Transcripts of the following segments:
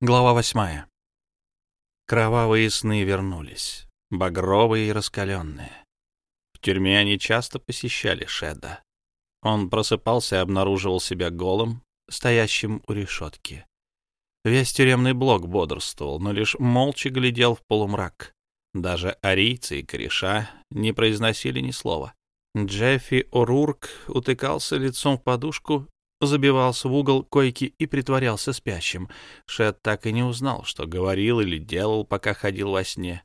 Глава восьмая. Кровавые сны вернулись, багровые и раскаленные. В тюрьме они часто посещали Шеда. Он просыпался и обнаруживал себя голым, стоящим у решетки. Весь тюремный блок бодрствовал, но лишь молча глядел в полумрак. Даже арийцы и кореша не произносили ни слова. Джеффи О'Рурк утыкался лицом в подушку забивался в угол койки и притворялся спящим. Шет так и не узнал, что говорил или делал, пока ходил во сне.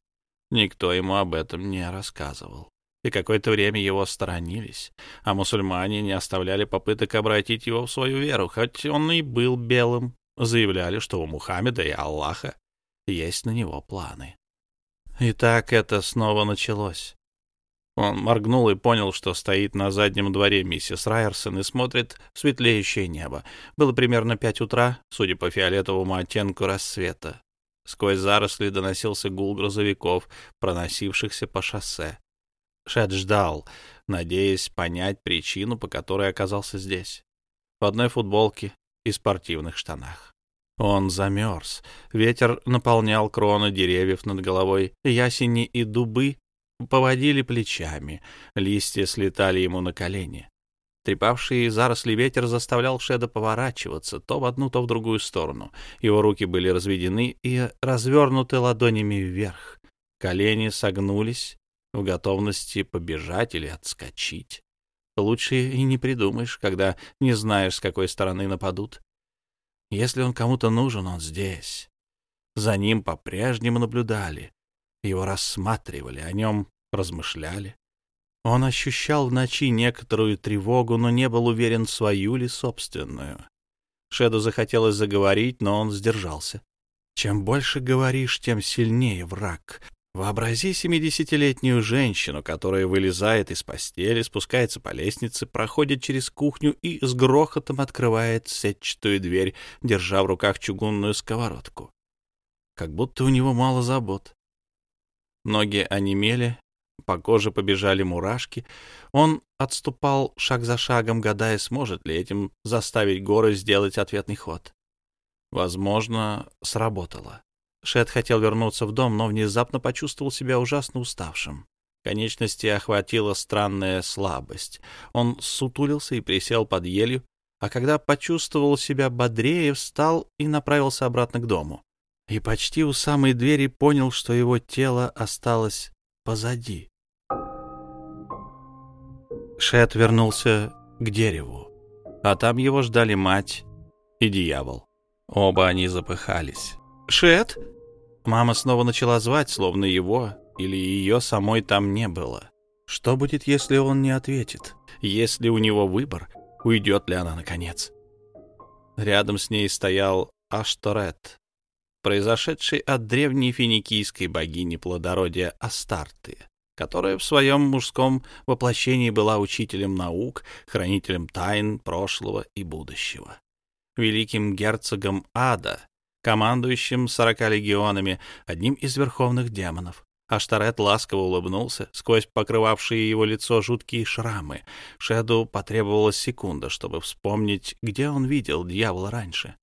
Никто ему об этом не рассказывал. И какое-то время его сторонились, а мусульмане не оставляли попыток обратить его в свою веру, хоть он и был белым. Заявляли, что у Мухаммеда и Аллаха есть на него планы. И так это снова началось. Он моргнул и понял, что стоит на заднем дворе миссис Райерсон и смотрит в светлеющее небо. Было примерно пять утра, судя по фиолетовому оттенку рассвета. Сквозь заросли доносился гул грузовиков, проносившихся по шоссе. Шет ждал, надеясь понять причину, по которой оказался здесь. В одной футболке и спортивных штанах. Он замерз. Ветер наполнял кроны деревьев над головой. Ясени и дубы поводили плечами, листья слетали ему на колени. Трепавший заросли ветер заставлял Шеда поворачиваться то в одну, то в другую сторону. Его руки были разведены и развернуты ладонями вверх. Колени согнулись в готовности побежать или отскочить. Лучше и не придумаешь, когда не знаешь, с какой стороны нападут. Если он кому-то нужен, он здесь. За ним по-прежнему наблюдали. Его рассматривали, о нем размышляли. Он ощущал в ночи некоторую тревогу, но не был уверен, свою ли собственную. Шеду захотелось заговорить, но он сдержался. Чем больше говоришь, тем сильнее враг. Вообрази семидесятилетнюю женщину, которая вылезает из постели, спускается по лестнице, проходит через кухню и с грохотом открывает сетчатую дверь, держа в руках чугунную сковородку. Как будто у него мало забот. Ноги онемели, по коже побежали мурашки. Он отступал шаг за шагом, гадая, сможет ли этим заставить горы сделать ответный ход. Возможно, сработало. Шет хотел вернуться в дом, но внезапно почувствовал себя ужасно уставшим. Конечности охватила странная слабость. Он сутулился и присел под елью, а когда почувствовал себя бодрее, встал и направился обратно к дому. И почти у самой двери понял, что его тело осталось позади. Шет вернулся к дереву, а там его ждали мать и дьявол. Оба они запыхались. «Шет!» Мама снова начала звать, словно его или ее самой там не было. Что будет, если он не ответит? Если у него выбор, уйдет ли она наконец? Рядом с ней стоял Ашторет, произошедший от древней финикийской богини плодородия Астарты, которая в своем мужском воплощении была учителем наук, хранителем тайн прошлого и будущего, великим герцогом ада, командующим сорока легионами, одним из верховных демонов. Аштарет ласково улыбнулся, сквозь покрывавшие его лицо жуткие шрамы. Шеду потребовалась секунда, чтобы вспомнить, где он видел дьявола раньше.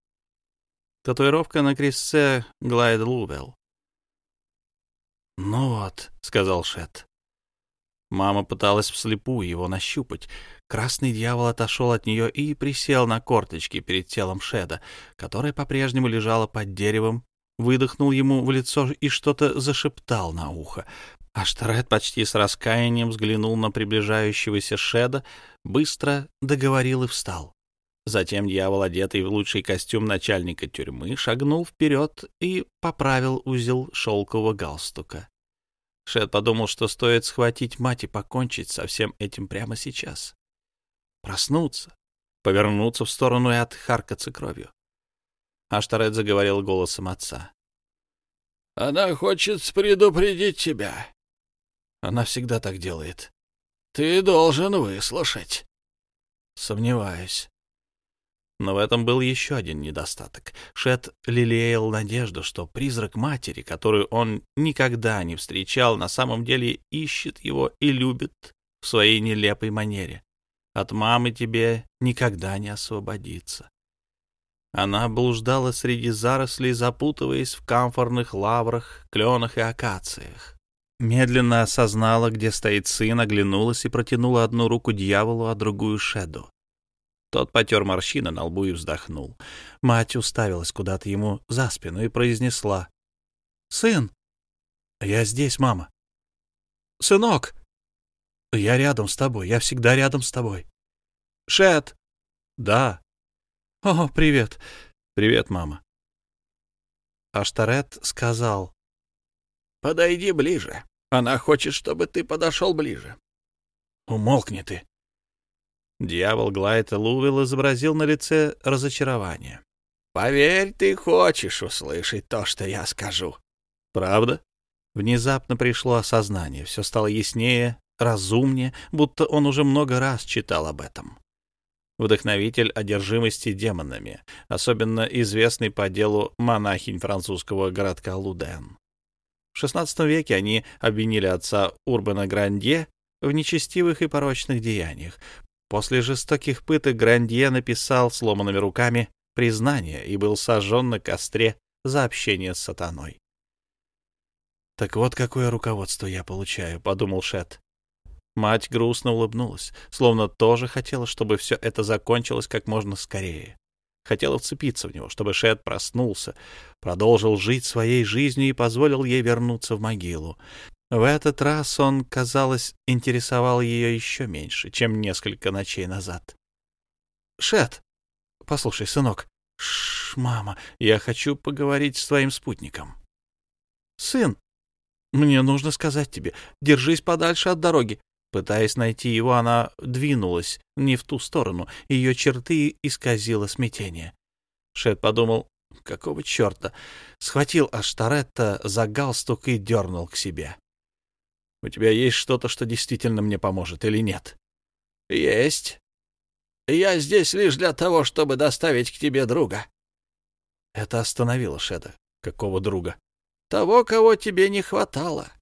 Татуировка на крестце Глайд Лувелл. «Ну вот», — сказал Шет. Мама пыталась вслепую его нащупать. Красный дьявол отошел от нее и присел на корточки перед телом Шеда, которое по-прежнему лежало под деревом, выдохнул ему в лицо и что-то зашептал на ухо. Аштарет почти с раскаянием взглянул на приближающегося Шеда, быстро договорил и встал. Затем дьявол, одетый в лучший костюм начальника тюрьмы, шагнул вперед и поправил узел шелкового галстука. Шет подумал, что стоит схватить мать и покончить со всем этим прямо сейчас. Проснуться, повернуться в сторону и отхаркаться кровью. Аштарет заговорил голосом отца. — Она хочет предупредить тебя. Она всегда так делает. Ты должен выслушать. Сомневаюсь. Но в этом был еще один недостаток. Шет лелеял надежду, что призрак матери, которую он никогда не встречал, на самом деле ищет его и любит в своей нелепой манере. От мамы тебе никогда не освободиться. Она блуждала среди зарослей, запутываясь в камфорных лаврах, кленах и акациях. Медленно осознала, где стоит сын, оглянулась и протянула одну руку дьяволу, а другую Шеду. Тот потер морщины на лбу и вздохнул. Мать уставилась куда-то ему за спину и произнесла. «Сын!» «Я здесь, мама». «Сынок!» «Я рядом с тобой, я всегда рядом с тобой». «Шет!» «Да». «О, привет!» «Привет, мама». Аштарет сказал. «Подойди ближе. Она хочет, чтобы ты подошел ближе». «Умолкни ты», Дьявол Глайта Лувил изобразил на лице разочарование. «Поверь, ты хочешь услышать то, что я скажу». «Правда?» Внезапно пришло осознание, все стало яснее, разумнее, будто он уже много раз читал об этом. Вдохновитель одержимости демонами, особенно известный по делу монахинь французского городка Луден. В XVI веке они обвинили отца Урбана Грандье в нечестивых и порочных деяниях, После жестоких пыток Грандье написал сломанными руками признание и был сожжен на костре за общение с сатаной. «Так вот какое руководство я получаю», — подумал Шет. Мать грустно улыбнулась, словно тоже хотела, чтобы все это закончилось как можно скорее. Хотела вцепиться в него, чтобы Шет проснулся, продолжил жить своей жизнью и позволил ей вернуться в могилу. В этот раз он, казалось, интересовал ее еще меньше, чем несколько ночей назад. «Шет! Послушай, сынок!» «Шш, мама, я хочу поговорить с твоим спутником». «Сын, мне нужно сказать тебе, держись подальше от дороги». Пытаясь найти его, она двинулась не в ту сторону, ее черты исказило смятение. Шет подумал, какого черта, схватил Аштаретта за галстук и дернул к себе. У тебя есть что-то, что действительно мне поможет или нет? — Есть. Я здесь лишь для того, чтобы доставить к тебе друга. Это остановило Шеда. Какого друга? Того, кого тебе не хватало.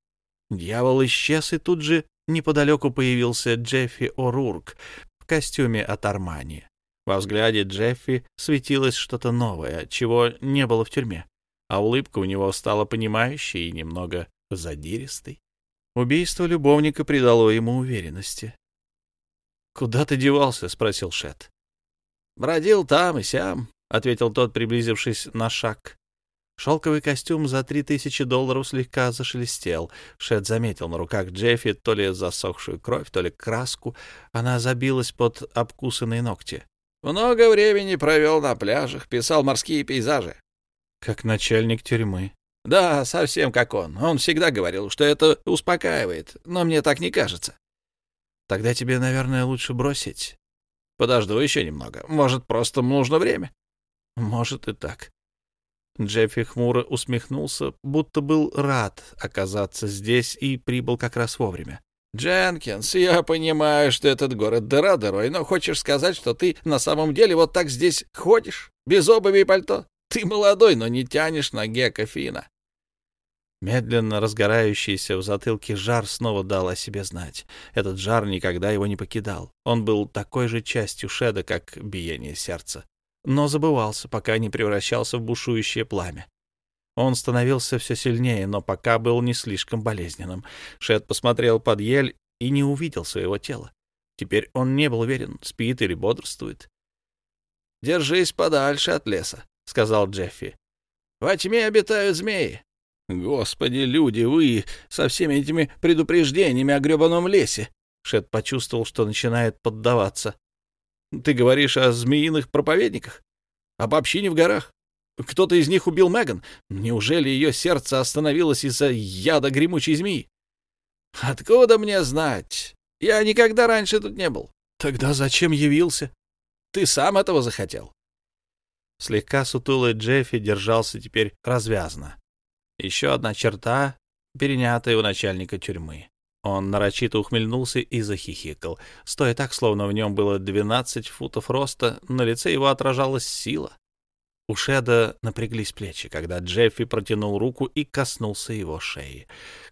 Дьявол исчез, и тут же неподалеку появился Джеффи О'Рурк в костюме от Армани. Во взгляде Джеффи светилось что-то новое, чего не было в тюрьме, а улыбка у него стала понимающей и немного задиристой. Убийство любовника придало ему уверенности. «Куда ты девался?» — спросил Шет. «Бродил там и сям», — ответил тот, приблизившись на шаг. Шелковый костюм за три тысячи долларов слегка зашелестел. Шет заметил на руках Джеффи то ли засохшую кровь, то ли краску. Она забилась под обкусанные ногти. «Много времени провел на пляжах, писал морские пейзажи». «Как начальник тюрьмы», да, совсем как он. Он всегда говорил, что это успокаивает, но мне так не кажется. Тогда тебе, наверное, лучше бросить. Подожду еще немного. Может, просто нужно время? Может и так. Джеффи хмуро усмехнулся, будто был рад оказаться здесь и прибыл как раз вовремя. «Дженкинс, я понимаю, что этот город дыра дырой, но хочешь сказать, что ты на самом деле вот так здесь ходишь, без обуви и пальто? Ты молодой, но не тянешь на Гека Фина. Медленно разгорающийся в затылке жар снова дал о себе знать. Этот жар никогда его не покидал. Он был такой же частью Шеда, как биение сердца. Но забывался, пока не превращался в бушующее пламя. Он становился все сильнее, но пока был не слишком болезненным. Шед посмотрел под ель и не увидел своего тела. Теперь он не был уверен, спит или бодрствует. «Держись подальше от леса», — сказал Джеффи. «Во тьме обитают змеи». «Господи, люди, вы со всеми этими предупреждениями о гребаном лесе!» Шет почувствовал, что начинает поддаваться. «Ты говоришь о змеиных проповедниках? Об общине в горах? Кто-то из них убил Меган? Неужели ее сердце остановилось из-за яда гремучей змеи?» «Откуда мне знать? Я никогда раньше тут не был». «Тогда зачем явился?» «Ты сам этого захотел». Слегка сутулый Джеффи держался теперь развязно. Еще одна черта, перенятая у начальника тюрьмы. Он нарочито ухмыльнулся и захихикал, стоя так, словно в нем было двенадцать футов роста, на лице его отражалась сила. У Шеда напряглись плечи, когда Джеффи протянул руку и коснулся его шеи.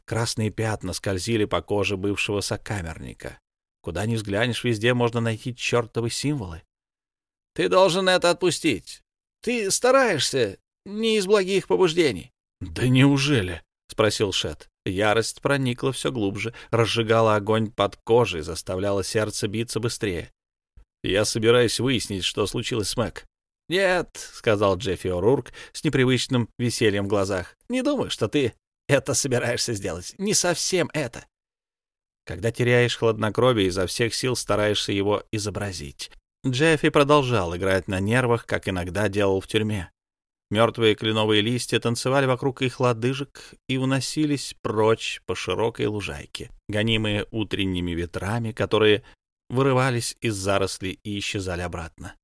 Красные пятна скользили по коже бывшего сокамерника. Куда ни взглянешь, везде можно найти чертовы символы. — Ты должен это отпустить. Ты стараешься не из благих побуждений. — Да неужели? — спросил Шет. Ярость проникла все глубже, разжигала огонь под кожей, заставляла сердце биться быстрее. «Я собираюсь выяснить, что случилось с Мэг». «Нет», — сказал Джеффи О'Рурк с непривычным весельем в глазах, — «не думаю, что ты это собираешься сделать. Не совсем это». Когда теряешь хладнокровие, изо всех сил стараешься его изобразить. Джеффи продолжал играть на нервах, как иногда делал в тюрьме. Мертвые кленовые листья танцевали вокруг их лодыжек и уносились прочь по широкой лужайке, гонимые утренними ветрами, которые вырывались из зарослей и исчезали обратно.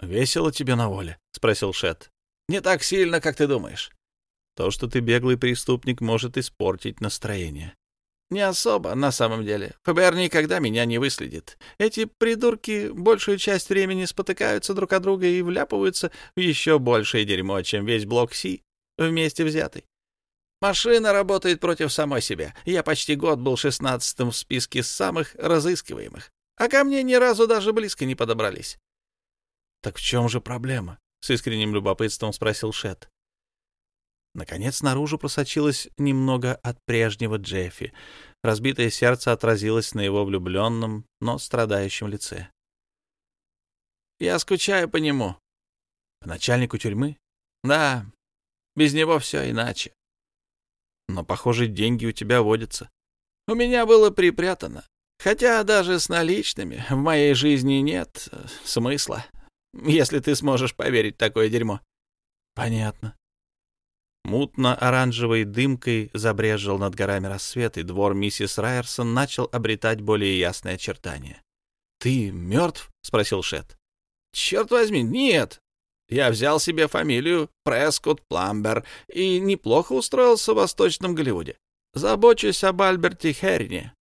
«Весело тебе на воле?» — спросил Шет. «Не так сильно, как ты думаешь». «То, что ты беглый преступник, может испортить настроение. Не особо, на самом деле. ФБР никогда меня не выследит. Эти придурки большую часть времени спотыкаются друг от друга и вляпываются в еще большее дерьмо, чем весь блок Си вместе взятый. Машина работает против самой себя. Я почти год был шестнадцатым в списке самых разыскиваемых. А ко мне ни разу даже близко не подобрались. — Так в чем же проблема? — с искренним любопытством спросил Шет. Наконец наружу просочилось немного от прежнего Джеффи. Разбитое сердце отразилось на его влюбленном, но страдающем лице. «Я скучаю по нему». «По начальнику тюрьмы?» «Да, без него все иначе». «Но, похоже, деньги у тебя водятся». «У меня было припрятано. Хотя даже с наличными в моей жизни нет э, смысла, если ты сможешь поверить в такое дерьмо». «Понятно», Мутно-оранжевой дымкой забрежил над горами рассвет, и двор миссис Райерсон начал обретать более ясные очертания. — Ты мертв? — спросил Шет. — Черт возьми, нет. Я взял себе фамилию Прескотт Пламбер и неплохо устроился в Восточном Голливуде. Забочусь об Альберте Херрине.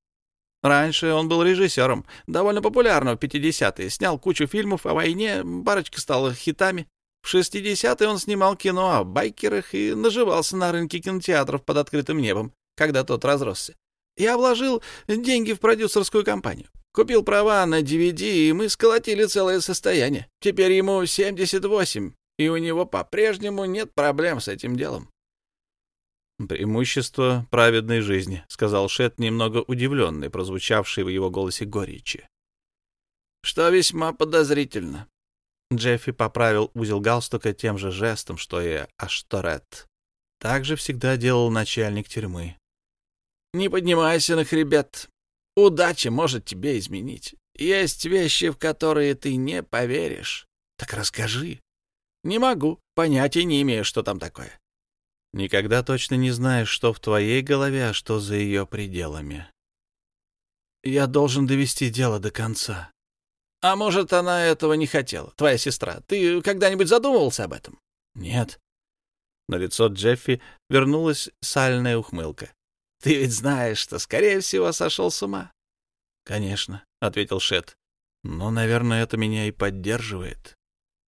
Раньше он был режиссером, довольно популярным в 50-е, снял кучу фильмов о войне, парочка стала хитами. В 60-е он снимал кино о байкерах и наживался на рынке кинотеатров под открытым небом, когда тот разросся. Я вложил деньги в продюсерскую компанию. Купил права на DVD, и мы сколотили целое состояние. Теперь ему 78, и у него по-прежнему нет проблем с этим делом. «Преимущество праведной жизни», — сказал Шет, немного удивленный, прозвучавший в его голосе горечи. «Что весьма подозрительно. Джеффи поправил узел галстука тем же жестом, что и Ашторет. Так же всегда делал начальник тюрьмы. «Не поднимайся на хребет. Удача может тебе изменить. Есть вещи, в которые ты не поверишь. Так расскажи». «Не могу. Понятия не имею, что там такое». «Никогда точно не знаешь, что в твоей голове, а что за ее пределами». «Я должен довести дело до конца», а может, она этого не хотела, твоя сестра. Ты когда-нибудь задумывался об этом? Нет. На лицо Джеффи вернулась сальная ухмылка. Ты ведь знаешь, что, скорее всего, сошел с ума. Конечно, ответил Шет. Но, наверное, это меня и поддерживает.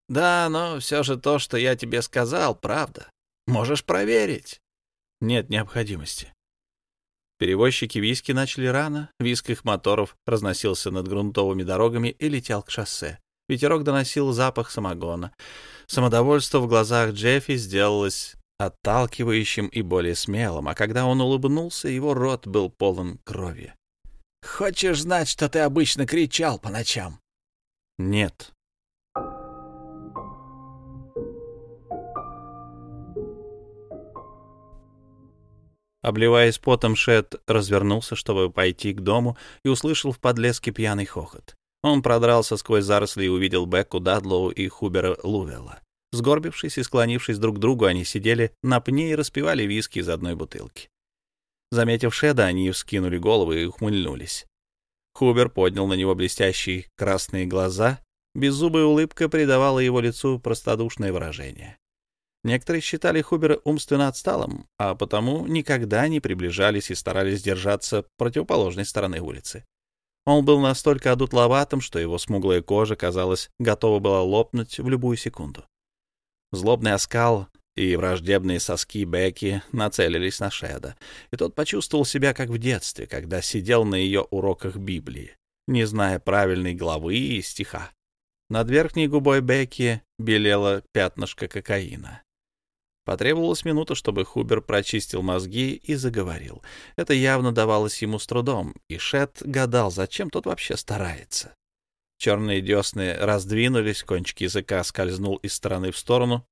Да, но все же то, что я тебе сказал, правда. Можешь проверить. Нет необходимости. Перевозчики виски начали рано, виск их моторов разносился над грунтовыми дорогами и летел к шоссе. Ветерок доносил запах самогона. Самодовольство в глазах Джеффи сделалось отталкивающим и более смелым, а когда он улыбнулся, его рот был полон крови. «Хочешь знать, что ты обычно кричал по ночам?» «Нет», Обливаясь потом, Шет развернулся, чтобы пойти к дому, и услышал в подлеске пьяный хохот. Он продрался сквозь заросли и увидел Бекку Дадлоу и Хубера Лувелла. Сгорбившись и склонившись друг к другу, они сидели на пне и распивали виски из одной бутылки. Заметив Шеда, они вскинули головы и ухмыльнулись. Хубер поднял на него блестящие красные глаза. Беззубая улыбка придавала его лицу простодушное выражение. Некоторые считали Хубера умственно отсталым, а потому никогда не приближались и старались держаться противоположной стороны улицы. Он был настолько одутловатым, что его смуглая кожа, казалось, готова была лопнуть в любую секунду. Злобный оскал и враждебные соски Бекки нацелились на Шеда, и тот почувствовал себя как в детстве, когда сидел на ее уроках Библии, не зная правильной главы и стиха. Над верхней губой Бекки белело пятнышко кокаина. Потребовалась минута, чтобы Хубер прочистил мозги и заговорил. Это явно давалось ему с трудом, и Шет гадал, зачем тот вообще старается. Черные десны раздвинулись, кончик языка скользнул из стороны в сторону.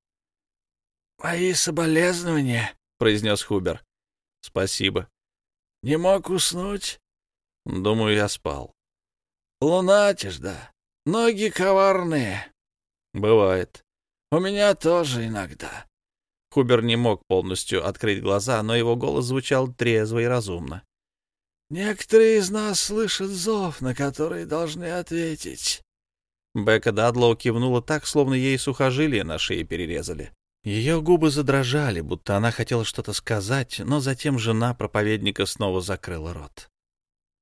— Мои соболезнования, — произнес Хубер. — Спасибо. — Не мог уснуть? — Думаю, я спал. — Лунатишь, да. Ноги коварные. — Бывает. — У меня тоже иногда. Хубер не мог полностью открыть глаза, но его голос звучал трезво и разумно. «Некоторые из нас слышат зов, на который должны ответить». Бека Дадлоу кивнула так, словно ей сухожилие на шее перерезали. Ее губы задрожали, будто она хотела что-то сказать, но затем жена проповедника снова закрыла рот.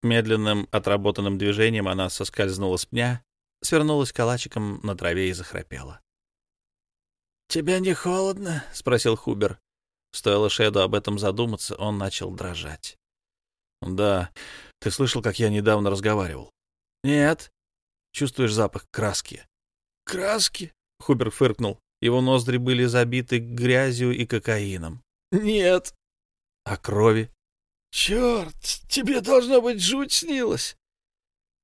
Медленным, отработанным движением она соскользнула с пня, свернулась калачиком на траве и захрапела. «Тебе не холодно?» — спросил Хубер. Стоило Шеду об этом задуматься, он начал дрожать. «Да. Ты слышал, как я недавно разговаривал?» «Нет». «Чувствуешь запах краски?» «Краски?» — Хубер фыркнул. Его ноздри были забиты грязью и кокаином. «Нет». «А крови?» «Черт, тебе должно быть жуть снилась!»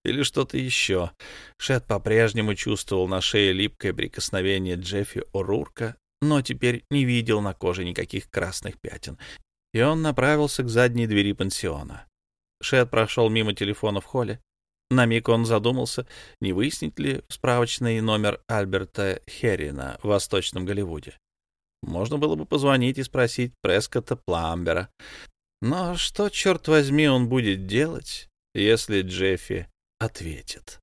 Или что-то еще. Шет по-прежнему чувствовал на шее липкое прикосновение Джеффи О'Рурка, но теперь не видел на коже никаких красных пятен, и он направился к задней двери пансиона. Шет прошел мимо телефона в холле. На миг он задумался, не выяснить ли справочный номер Альберта Херрина в Восточном Голливуде. Можно было бы позвонить и спросить Прескотта Пламбера. Но что, черт возьми, он будет делать, если Джеффи ответит.